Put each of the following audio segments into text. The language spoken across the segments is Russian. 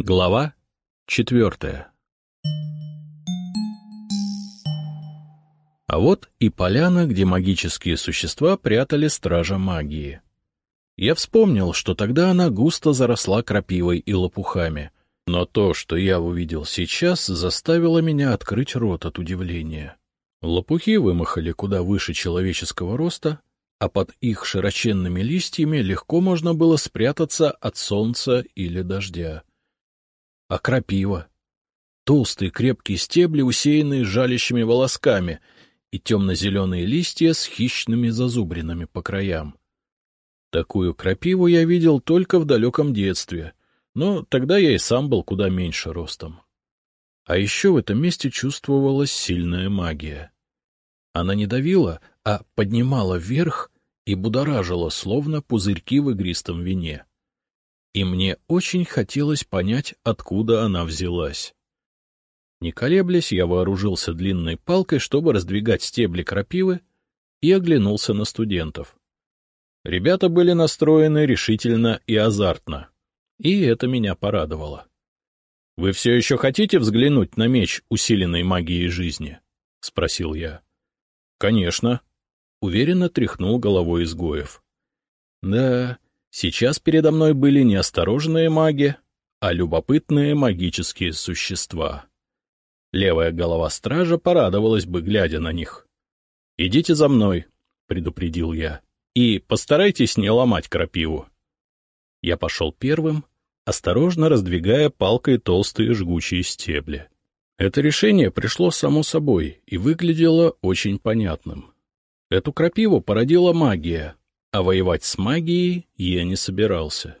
Глава четвертая А вот и поляна, где магические существа прятали стража магии. Я вспомнил, что тогда она густо заросла крапивой и лопухами, но то, что я увидел сейчас, заставило меня открыть рот от удивления. Лопухи вымахали куда выше человеческого роста, а под их широченными листьями легко можно было спрятаться от солнца или дождя. А крапива? Толстые крепкие стебли, усеянные жалящими волосками, и темно-зеленые листья с хищными зазубринами по краям. Такую крапиву я видел только в далеком детстве, но тогда я и сам был куда меньше ростом. А еще в этом месте чувствовалась сильная магия. Она не давила, а поднимала вверх и будоражила, словно пузырьки в игристом вине. И мне очень хотелось понять, откуда она взялась. Не колеблясь, я вооружился длинной палкой, чтобы раздвигать стебли крапивы, и оглянулся на студентов. Ребята были настроены решительно и азартно, и это меня порадовало. — Вы все еще хотите взглянуть на меч, усиленной магией жизни? — спросил я. — Конечно. Уверенно тряхнул головой изгоев. — Да, сейчас передо мной были не осторожные маги, а любопытные магические существа. Левая голова стража порадовалась бы, глядя на них. — Идите за мной, — предупредил я, — и постарайтесь не ломать крапиву. Я пошел первым, осторожно раздвигая палкой толстые жгучие стебли. Это решение пришло само собой и выглядело очень понятным. Эту крапиву породила магия, а воевать с магией я не собирался.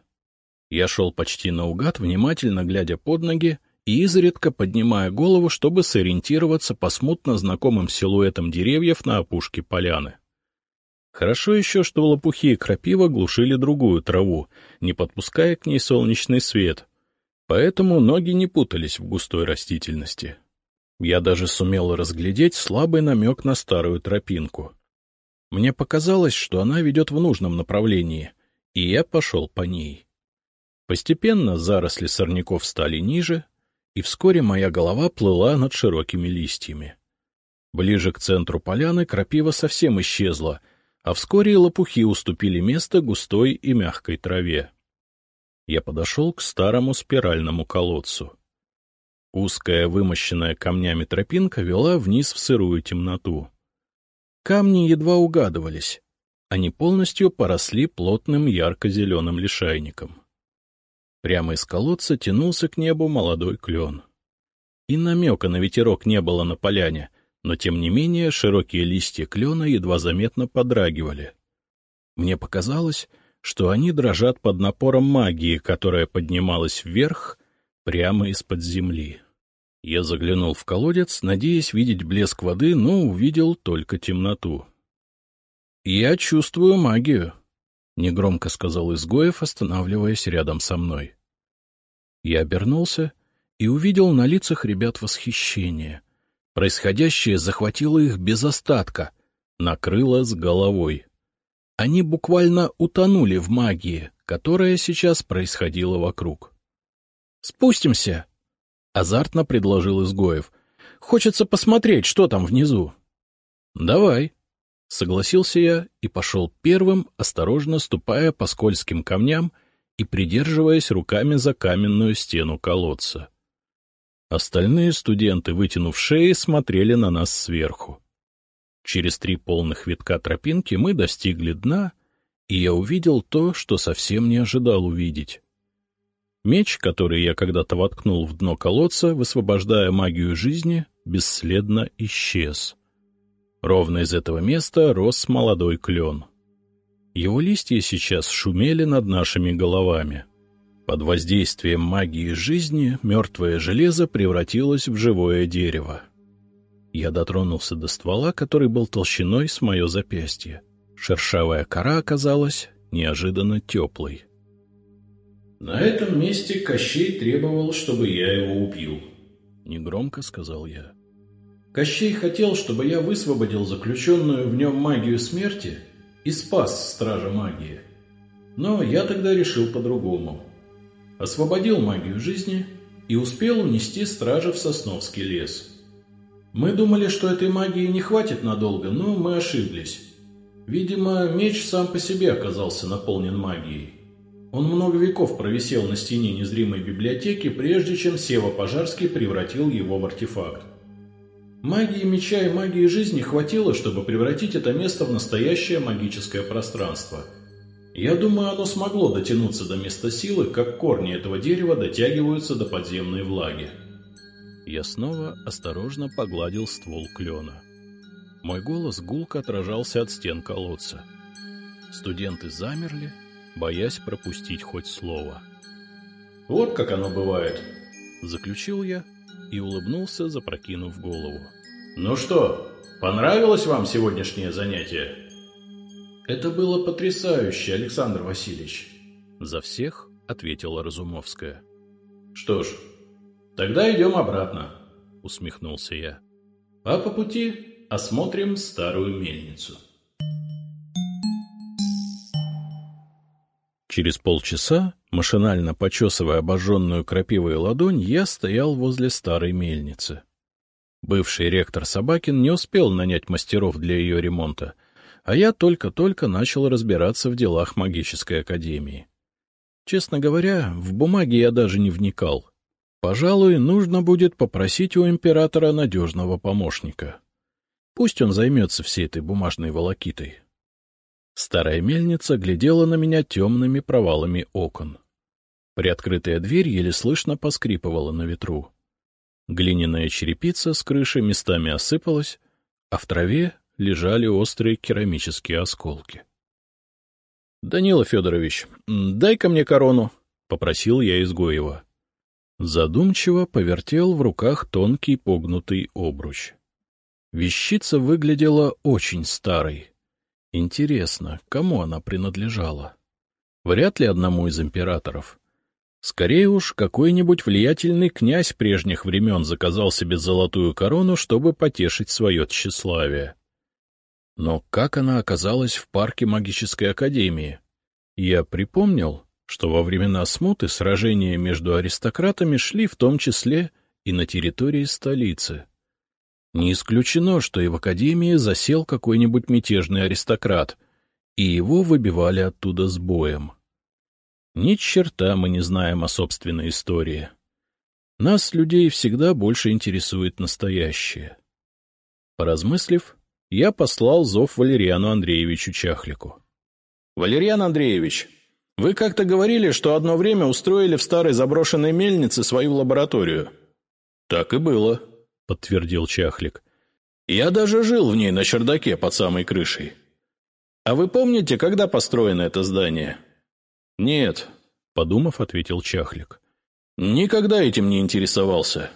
Я шел почти наугад, внимательно глядя под ноги и изредка поднимая голову, чтобы сориентироваться по смутно знакомым силуэтам деревьев на опушке поляны. Хорошо еще, что лопухи и крапива глушили другую траву, не подпуская к ней солнечный свет, поэтому ноги не путались в густой растительности. Я даже сумел разглядеть слабый намек на старую тропинку. Мне показалось, что она ведет в нужном направлении, и я пошел по ней. Постепенно заросли сорняков стали ниже, и вскоре моя голова плыла над широкими листьями. Ближе к центру поляны крапива совсем исчезла, а вскоре лопухи уступили место густой и мягкой траве я подошел к старому спиральному колодцу. Узкая, вымощенная камнями тропинка вела вниз в сырую темноту. Камни едва угадывались, они полностью поросли плотным ярко-зеленым лишайником. Прямо из колодца тянулся к небу молодой клен. И намека на ветерок не было на поляне, но тем не менее широкие листья клена едва заметно подрагивали. Мне показалось, что они дрожат под напором магии, которая поднималась вверх прямо из-под земли. Я заглянул в колодец, надеясь видеть блеск воды, но увидел только темноту. — Я чувствую магию, — негромко сказал Изгоев, останавливаясь рядом со мной. Я обернулся и увидел на лицах ребят восхищение. Происходящее захватило их без остатка, накрыло с головой. Они буквально утонули в магии, которая сейчас происходила вокруг. — Спустимся! — азартно предложил Изгоев. — Хочется посмотреть, что там внизу. — Давай! — согласился я и пошел первым, осторожно ступая по скользким камням и придерживаясь руками за каменную стену колодца. Остальные студенты, вытянув шеи, смотрели на нас сверху. Через три полных витка тропинки мы достигли дна, и я увидел то, что совсем не ожидал увидеть. Меч, который я когда-то воткнул в дно колодца, высвобождая магию жизни, бесследно исчез. Ровно из этого места рос молодой клен. Его листья сейчас шумели над нашими головами. Под воздействием магии жизни мертвое железо превратилось в живое дерево. Я дотронулся до ствола, который был толщиной с мое запястье. Шершавая кора оказалась неожиданно теплой. «На этом месте Кощей требовал, чтобы я его убил», — негромко сказал я. «Кощей хотел, чтобы я высвободил заключенную в нем магию смерти и спас стража магии. Но я тогда решил по-другому. освободил магию жизни и успел унести стража в Сосновский лес. Мы думали, что этой магии не хватит надолго, но мы ошиблись. Видимо, меч сам по себе оказался наполнен магией. Он много веков провисел на стене незримой библиотеки, прежде чем Сева Пожарский превратил его в артефакт. Магии меча и магии жизни хватило, чтобы превратить это место в настоящее магическое пространство. Я думаю, оно смогло дотянуться до места силы, как корни этого дерева дотягиваются до подземной влаги. Я снова осторожно погладил ствол клена. Мой голос гулко отражался от стен колодца. Студенты замерли, боясь пропустить хоть слово. «Вот как оно бывает», — заключил я и улыбнулся, запрокинув голову. «Ну что, понравилось вам сегодняшнее занятие?» «Это было потрясающе, Александр Васильевич», — за всех ответила Разумовская. «Что ж, тогда идем обратно», — усмехнулся я. «А по пути осмотрим старую мельницу. Через полчаса, машинально почесывая обожженную крапивой ладонь, я стоял возле старой мельницы. Бывший ректор Собакин не успел нанять мастеров для ее ремонта, а я только-только начал разбираться в делах магической академии. Честно говоря, в бумаги я даже не вникал. Пожалуй, нужно будет попросить у императора надежного помощника. Пусть он займется всей этой бумажной волокитой. Старая мельница глядела на меня темными провалами окон. Приоткрытая дверь еле слышно поскрипывала на ветру. Глиняная черепица с крыши местами осыпалась, а в траве лежали острые керамические осколки. — Данила Федорович, дай-ка мне корону, — попросил я Изгоева. Задумчиво повертел в руках тонкий погнутый обруч. Вещица выглядела очень старой. Интересно, кому она принадлежала? Вряд ли одному из императоров. Скорее уж, какой-нибудь влиятельный князь прежних времен заказал себе золотую корону, чтобы потешить свое тщеславие. Но как она оказалась в парке магической академии? Я припомнил, что во времена смуты сражения между аристократами шли в том числе и на территории столицы. Не исключено, что и в Академии засел какой-нибудь мятежный аристократ, и его выбивали оттуда с боем. Ни черта мы не знаем о собственной истории. Нас, людей, всегда больше интересует настоящее. Поразмыслив, я послал зов Валериану Андреевичу Чахлику. — Валериан Андреевич, вы как-то говорили, что одно время устроили в старой заброшенной мельнице свою лабораторию. — Так и было, — подтвердил Чахлик. «Я даже жил в ней на чердаке под самой крышей. А вы помните, когда построено это здание?» «Нет», — подумав, ответил Чахлик. «Никогда этим не интересовался.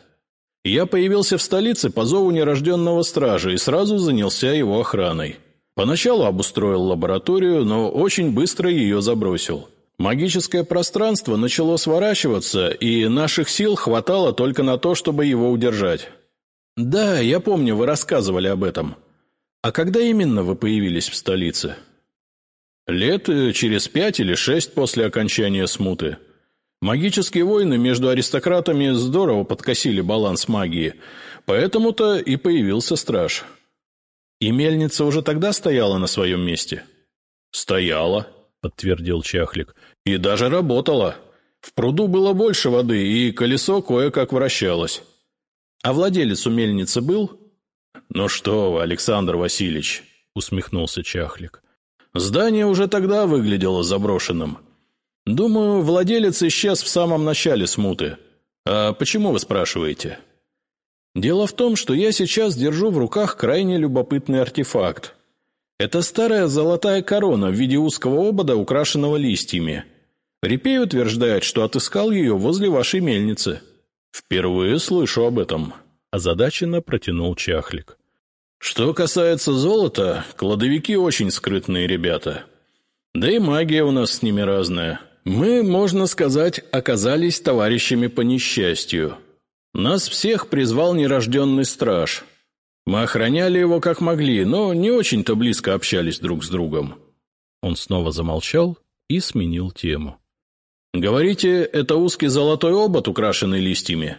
Я появился в столице по зову нерожденного стража и сразу занялся его охраной. Поначалу обустроил лабораторию, но очень быстро ее забросил. Магическое пространство начало сворачиваться, и наших сил хватало только на то, чтобы его удержать. «Да, я помню, вы рассказывали об этом. А когда именно вы появились в столице?» «Лет э, через пять или шесть после окончания смуты. Магические войны между аристократами здорово подкосили баланс магии, поэтому-то и появился страж». «И мельница уже тогда стояла на своем месте?» «Стояла», — подтвердил Чахлик, — «и даже работала. В пруду было больше воды, и колесо кое-как вращалось». А владелец у мельницы был? Ну что вы, Александр Васильевич, усмехнулся Чахлик. Здание уже тогда выглядело заброшенным. Думаю, владелец исчез в самом начале смуты. А почему вы спрашиваете? Дело в том, что я сейчас держу в руках крайне любопытный артефакт. Это старая золотая корона в виде узкого обода, украшенного листьями. Репей утверждает, что отыскал ее возле вашей мельницы. «Впервые слышу об этом», — озадаченно протянул Чахлик. «Что касается золота, кладовики очень скрытные ребята. Да и магия у нас с ними разная. Мы, можно сказать, оказались товарищами по несчастью. Нас всех призвал нерожденный страж. Мы охраняли его как могли, но не очень-то близко общались друг с другом». Он снова замолчал и сменил тему. Говорите, это узкий золотой обод, украшенный листьями?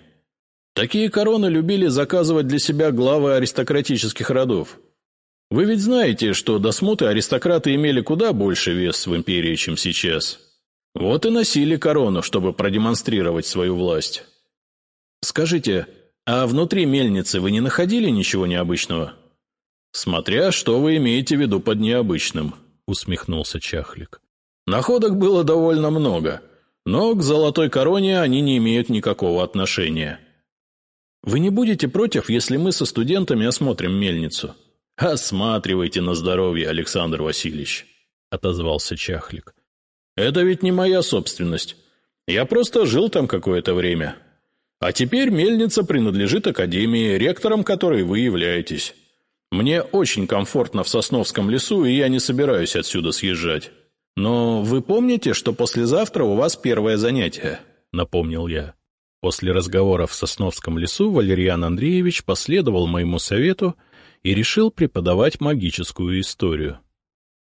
Такие короны любили заказывать для себя главы аристократических родов. Вы ведь знаете, что до смуты аристократы имели куда больше вес в империи, чем сейчас. Вот и носили корону, чтобы продемонстрировать свою власть. Скажите, а внутри мельницы вы не находили ничего необычного? Смотря, что вы имеете в виду под необычным, усмехнулся Чахлик. Находок было довольно много, но к золотой короне они не имеют никакого отношения. Вы не будете против, если мы со студентами осмотрим мельницу? Осматривайте на здоровье, Александр Васильевич, отозвался Чахлик. Это ведь не моя собственность. Я просто жил там какое-то время. А теперь мельница принадлежит академии, ректором которой вы являетесь. Мне очень комфортно в Сосновском лесу, и я не собираюсь отсюда съезжать. Но вы помните, что послезавтра у вас первое занятие?» — напомнил я. После разговора в Сосновском лесу Валерьян Андреевич последовал моему совету и решил преподавать магическую историю.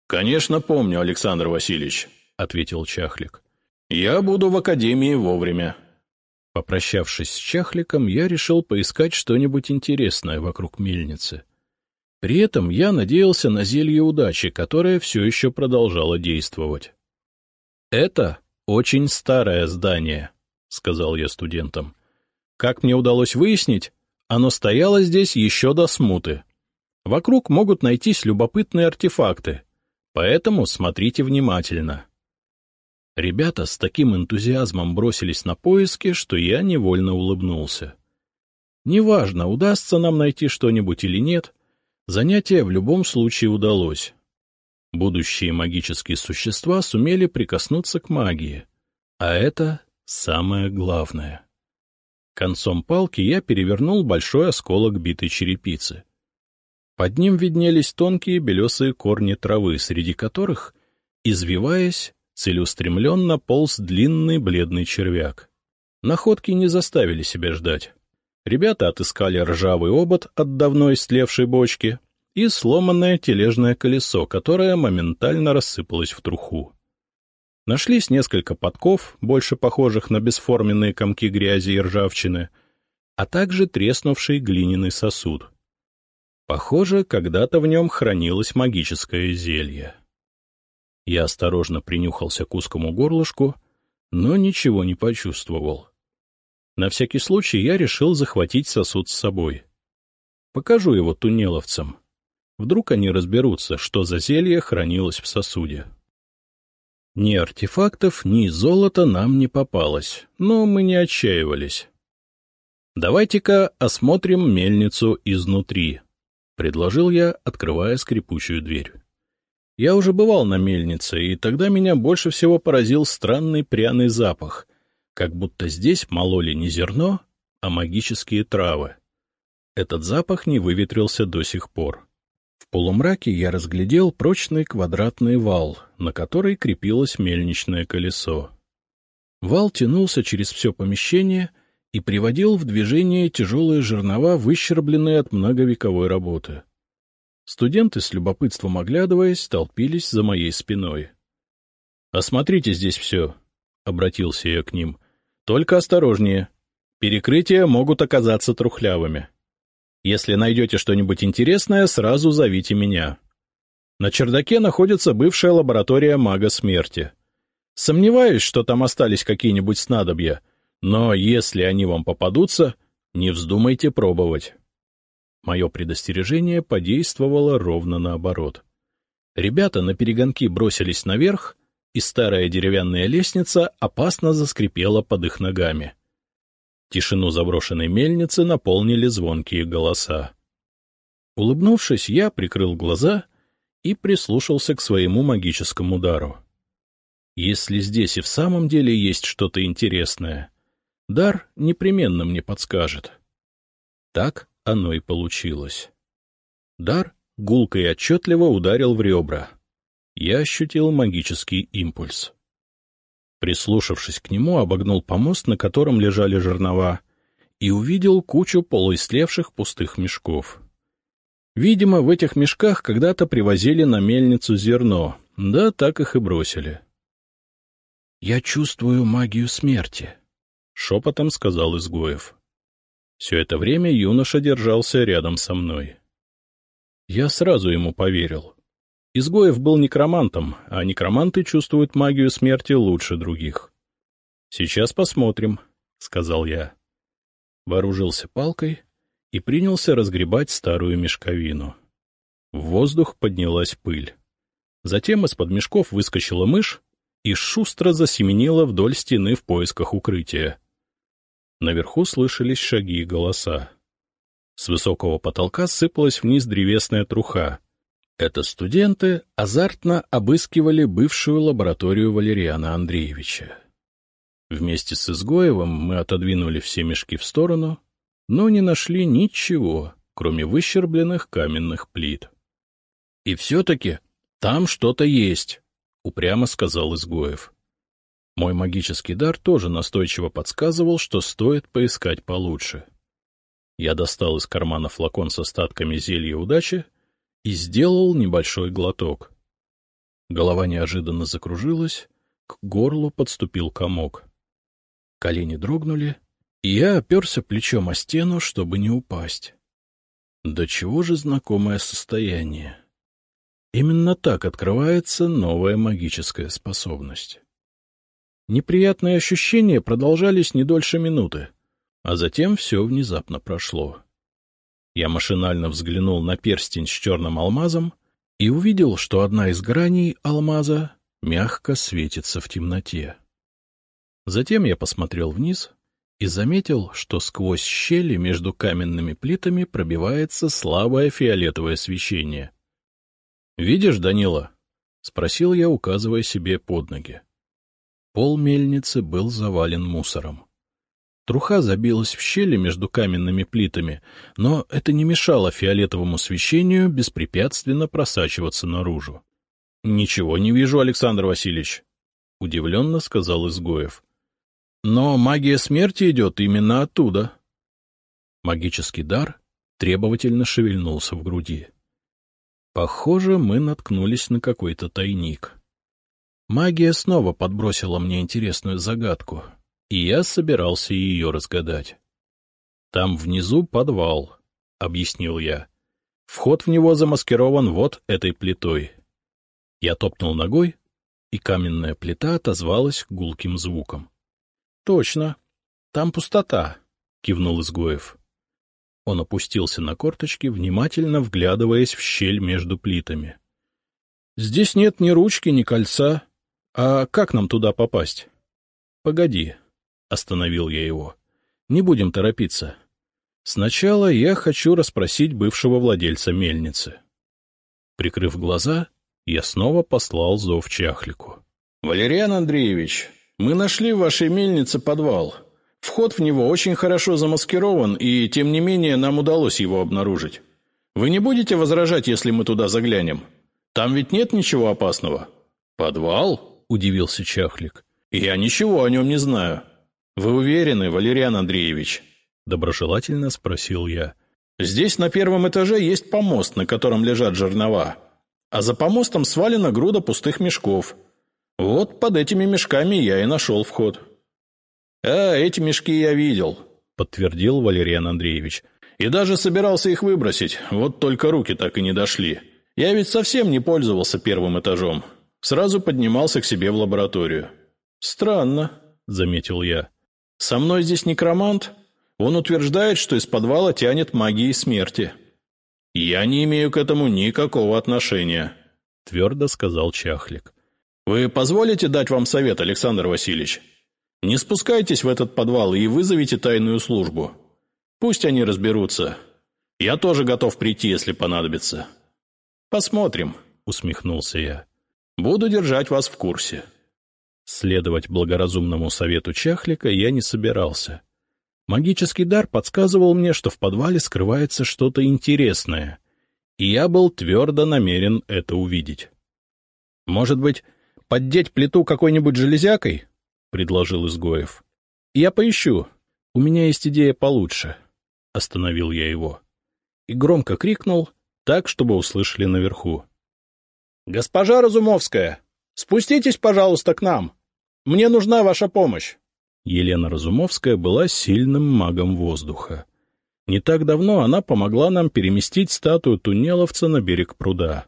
«Конечно помню, Александр Васильевич», — ответил Чахлик. «Я буду в академии вовремя». Попрощавшись с Чахликом, я решил поискать что-нибудь интересное вокруг мельницы. При этом я надеялся на зелье удачи, которое все еще продолжало действовать. «Это очень старое здание», — сказал я студентам. «Как мне удалось выяснить, оно стояло здесь еще до смуты. Вокруг могут найтись любопытные артефакты, поэтому смотрите внимательно». Ребята с таким энтузиазмом бросились на поиски, что я невольно улыбнулся. Неважно, удастся нам найти что-нибудь или нет, занятие в любом случае удалось. Будущие магические существа сумели прикоснуться к магии, а это самое главное. Концом палки я перевернул большой осколок битой черепицы. Под ним виднелись тонкие белесые корни травы, среди которых, извиваясь, целеустремленно полз длинный бледный червяк. Находки не заставили себя ждать. Ребята отыскали ржавый обод от давно истлевшей бочки и сломанное тележное колесо, которое моментально рассыпалось в труху. Нашлись несколько подков, больше похожих на бесформенные комки грязи и ржавчины, а также треснувший глиняный сосуд. Похоже, когда-то в нем хранилось магическое зелье. Я осторожно принюхался к узкому горлышку, но ничего не почувствовал. На всякий случай я решил захватить сосуд с собой. Покажу его туннеловцам. Вдруг они разберутся, что за зелье хранилось в сосуде. Ни артефактов, ни золота нам не попалось, но мы не отчаивались. «Давайте-ка осмотрим мельницу изнутри», — предложил я, открывая скрипучую дверь. Я уже бывал на мельнице, и тогда меня больше всего поразил странный пряный запах, как будто здесь мололи не зерно, а магические травы. Этот запах не выветрился до сих пор. В полумраке я разглядел прочный квадратный вал, на который крепилось мельничное колесо. Вал тянулся через все помещение и приводил в движение тяжелые жернова, выщербленные от многовековой работы. Студенты, с любопытством оглядываясь, толпились за моей спиной. — Осмотрите здесь все, — обратился я к ним. — Только осторожнее. Перекрытия могут оказаться трухлявыми. Если найдете что-нибудь интересное, сразу зовите меня. На чердаке находится бывшая лаборатория мага смерти. Сомневаюсь, что там остались какие-нибудь снадобья, но если они вам попадутся, не вздумайте пробовать. Мое предостережение подействовало ровно наоборот. Ребята на перегонки бросились наверх, и старая деревянная лестница опасно заскрипела под их ногами. Тишину заброшенной мельницы наполнили звонкие голоса. Улыбнувшись, я прикрыл глаза и прислушался к своему магическому дару. Если здесь и в самом деле есть что-то интересное, дар непременно мне подскажет. Так оно и получилось. Дар гулко и отчетливо ударил в ребра. Я ощутил магический импульс. Прислушавшись к нему, обогнул помост, на котором лежали жернова, и увидел кучу полуистлевших пустых мешков. Видимо, в этих мешках когда-то привозили на мельницу зерно, да так их и бросили. — Я чувствую магию смерти, — шепотом сказал Изгоев. Все это время юноша держался рядом со мной. Я сразу ему поверил. Изгоев был некромантом, а некроманты чувствуют магию смерти лучше других. — Сейчас посмотрим, — сказал я. Вооружился палкой и принялся разгребать старую мешковину. В воздух поднялась пыль. Затем из-под мешков выскочила мышь и шустро засеменила вдоль стены в поисках укрытия. Наверху слышались шаги и голоса. С высокого потолка сыпалась вниз древесная труха. Это студенты азартно обыскивали бывшую лабораторию Валериана Андреевича. Вместе с Изгоевым мы отодвинули все мешки в сторону, но не нашли ничего, кроме выщербленных каменных плит. — И все-таки там что-то есть, — упрямо сказал Изгоев. Мой магический дар тоже настойчиво подсказывал, что стоит поискать получше. Я достал из кармана флакон с остатками зелья удачи и сделал небольшой глоток. Голова неожиданно закружилась, к горлу подступил комок. Колени дрогнули, и я оперся плечом о стену, чтобы не упасть. До чего же знакомое состояние? Именно так открывается новая магическая способность. Неприятные ощущения продолжались не дольше минуты, а затем все внезапно прошло. Я машинально взглянул на перстень с черным алмазом и увидел, что одна из граней алмаза мягко светится в темноте. Затем я посмотрел вниз и заметил, что сквозь щели между каменными плитами пробивается слабое фиолетовое свечение. — Видишь, Данила? — спросил я, указывая себе под ноги. Пол мельницы был завален мусором. Труха забилась в щели между каменными плитами, но это не мешало фиолетовому свечению беспрепятственно просачиваться наружу. — Ничего не вижу, Александр Васильевич, — удивленно сказал Изгоев. Но магия смерти идет именно оттуда. Магический дар требовательно шевельнулся в груди. Похоже, мы наткнулись на какой-то тайник. Магия снова подбросила мне интересную загадку, и я собирался ее разгадать. «Там внизу подвал», — объяснил я. «Вход в него замаскирован вот этой плитой». Я топнул ногой, и каменная плита отозвалась гулким звуком. Точно. Там пустота, — кивнул Изгоев. Он опустился на корточки, внимательно вглядываясь в щель между плитами. — Здесь нет ни ручки, ни кольца. А как нам туда попасть? — Погоди, — остановил я его. — Не будем торопиться. Сначала я хочу расспросить бывшего владельца мельницы. Прикрыв глаза, я снова послал зов Чахлику. — Валериан Андреевич, мы нашли в вашей мельнице подвал. Вход в него очень хорошо замаскирован, и, тем не менее, нам удалось его обнаружить. Вы не будете возражать, если мы туда заглянем? Там ведь нет ничего опасного». «Подвал?» – удивился Чахлик. «Я ничего о нем не знаю». «Вы уверены, Валериан Андреевич?» – доброжелательно спросил я. «Здесь на первом этаже есть помост, на котором лежат жернова. А за помостом свалена груда пустых мешков. Вот под этими мешками я и нашел вход. — А, эти мешки я видел, — подтвердил Валериан Андреевич. — И даже собирался их выбросить, вот только руки так и не дошли. Я ведь совсем не пользовался первым этажом. Сразу поднимался к себе в лабораторию. — Странно, — заметил я. — Со мной здесь некромант. Он утверждает, что из подвала тянет магией смерти. — Я не имею к этому никакого отношения, — твердо сказал Чахлик. Вы позволите дать вам совет, Александр Васильевич? Не спускайтесь в этот подвал и вызовите тайную службу. Пусть они разберутся. Я тоже готов прийти, если понадобится. Посмотрим, усмехнулся я. Буду держать вас в курсе. Следовать благоразумному совету Чахлика я не собирался. Магический дар подсказывал мне, что в подвале скрывается что-то интересное, и я был твердо намерен это увидеть. Может быть, поддеть плиту какой-нибудь железякой? — предложил Изгоев. — Я поищу. У меня есть идея получше. Остановил я его. И громко крикнул, так, чтобы услышали наверху. — Госпожа Разумовская, спуститесь, пожалуйста, к нам. Мне нужна ваша помощь. Елена Разумовская была сильным магом воздуха. Не так давно она помогла нам переместить статую Тунеловца на берег пруда.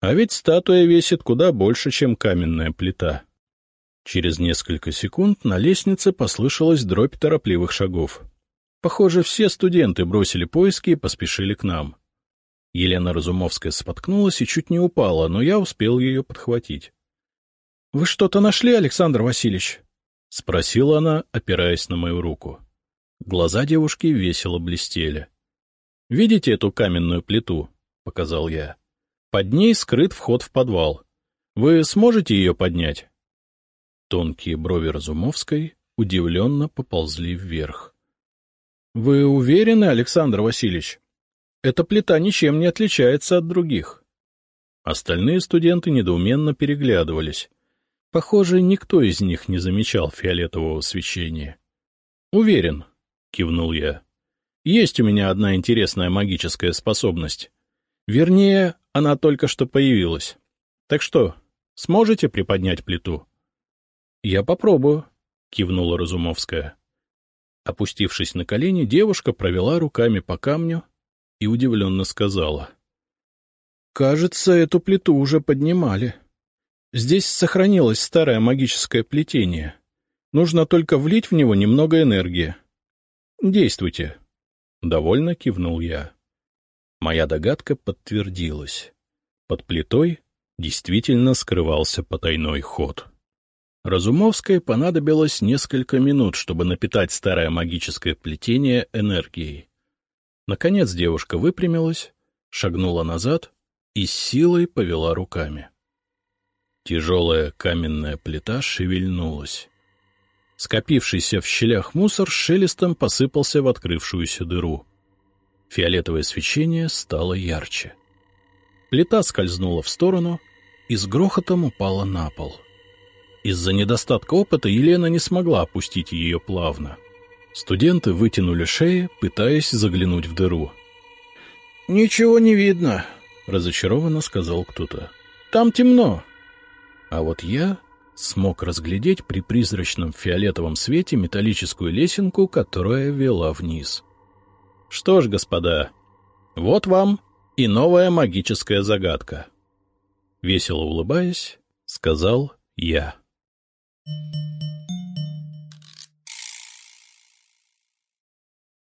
А ведь статуя весит куда больше, чем каменная плита. Через несколько секунд на лестнице послышалась дробь торопливых шагов. Похоже, все студенты бросили поиски и поспешили к нам. Елена Разумовская споткнулась и чуть не упала, но я успел ее подхватить. — Вы что-то нашли, Александр Васильевич? — спросила она, опираясь на мою руку. Глаза девушки весело блестели. — Видите эту каменную плиту? — показал я. — Под ней скрыт вход в подвал. Вы сможете ее поднять? Тонкие брови Разумовской удивленно поползли вверх. — Вы уверены, Александр Васильевич? Эта плита ничем не отличается от других. Остальные студенты недоуменно переглядывались. Похоже, никто из них не замечал фиолетового свечения. — Уверен, — кивнул я. — Есть у меня одна интересная магическая способность. Вернее, она только что появилась. Так что, сможете приподнять плиту? — Я попробую, — кивнула Разумовская. Опустившись на колени, девушка провела руками по камню и удивленно сказала. — Кажется, эту плиту уже поднимали. Здесь сохранилось старое магическое плетение. Нужно только влить в него немного энергии. Действуйте. Довольно кивнул я. Моя догадка подтвердилась. Под плитой действительно скрывался потайной ход. Разумовской понадобилось несколько минут, чтобы напитать старое магическое плетение энергией. Наконец девушка выпрямилась, шагнула назад и с силой повела руками. Тяжелая каменная плита шевельнулась. Скопившийся в щелях мусор шелестом посыпался в открывшуюся дыру. Фиолетовое свечение стало ярче. Плита скользнула в сторону и с грохотом упала на пол. Из-за недостатка опыта Елена не смогла опустить ее плавно. Студенты вытянули шеи, пытаясь заглянуть в дыру. — Ничего не видно, — разочарованно сказал кто-то. — Там темно. А вот я смог разглядеть при призрачном фиолетовом свете металлическую лесенку, которая вела вниз. Что ж, господа, вот вам и новая магическая загадка. Весело улыбаясь, сказал я. Thank you.